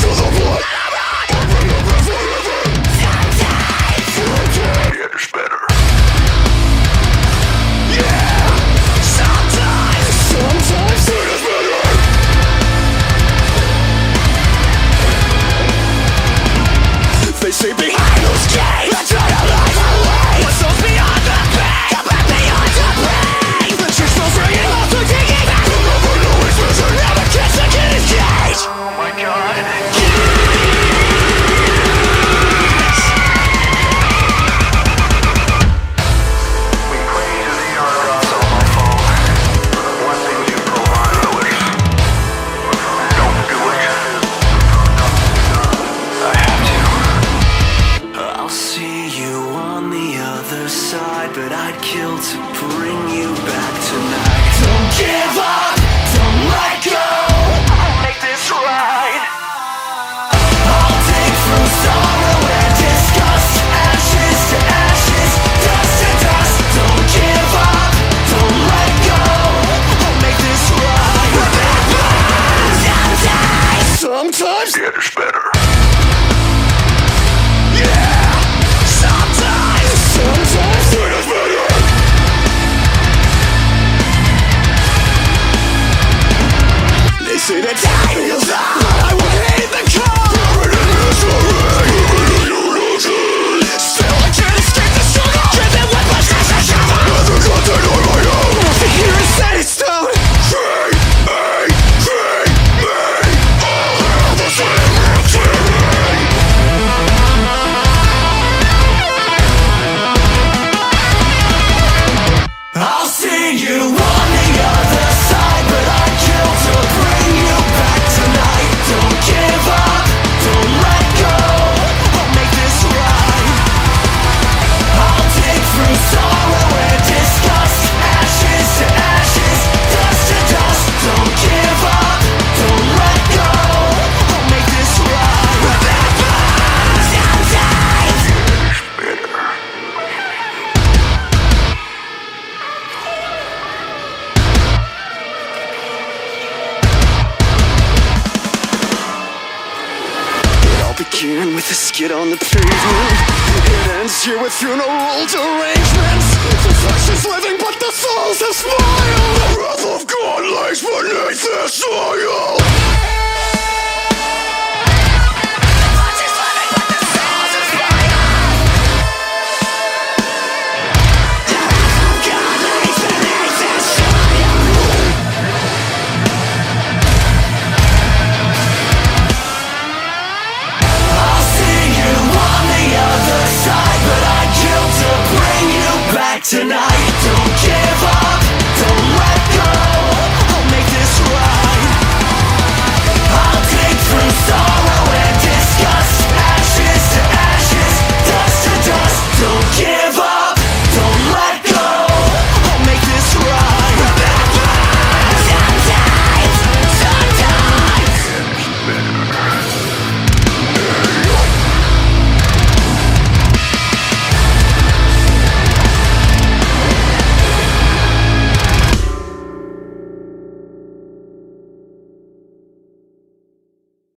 todo. but I'd kill to bring you back tonight. Hearing with a skid on the pavement. It ends here with funeral arrangements. The flesh is living but the souls have smiled The wrath of God lies beneath this soil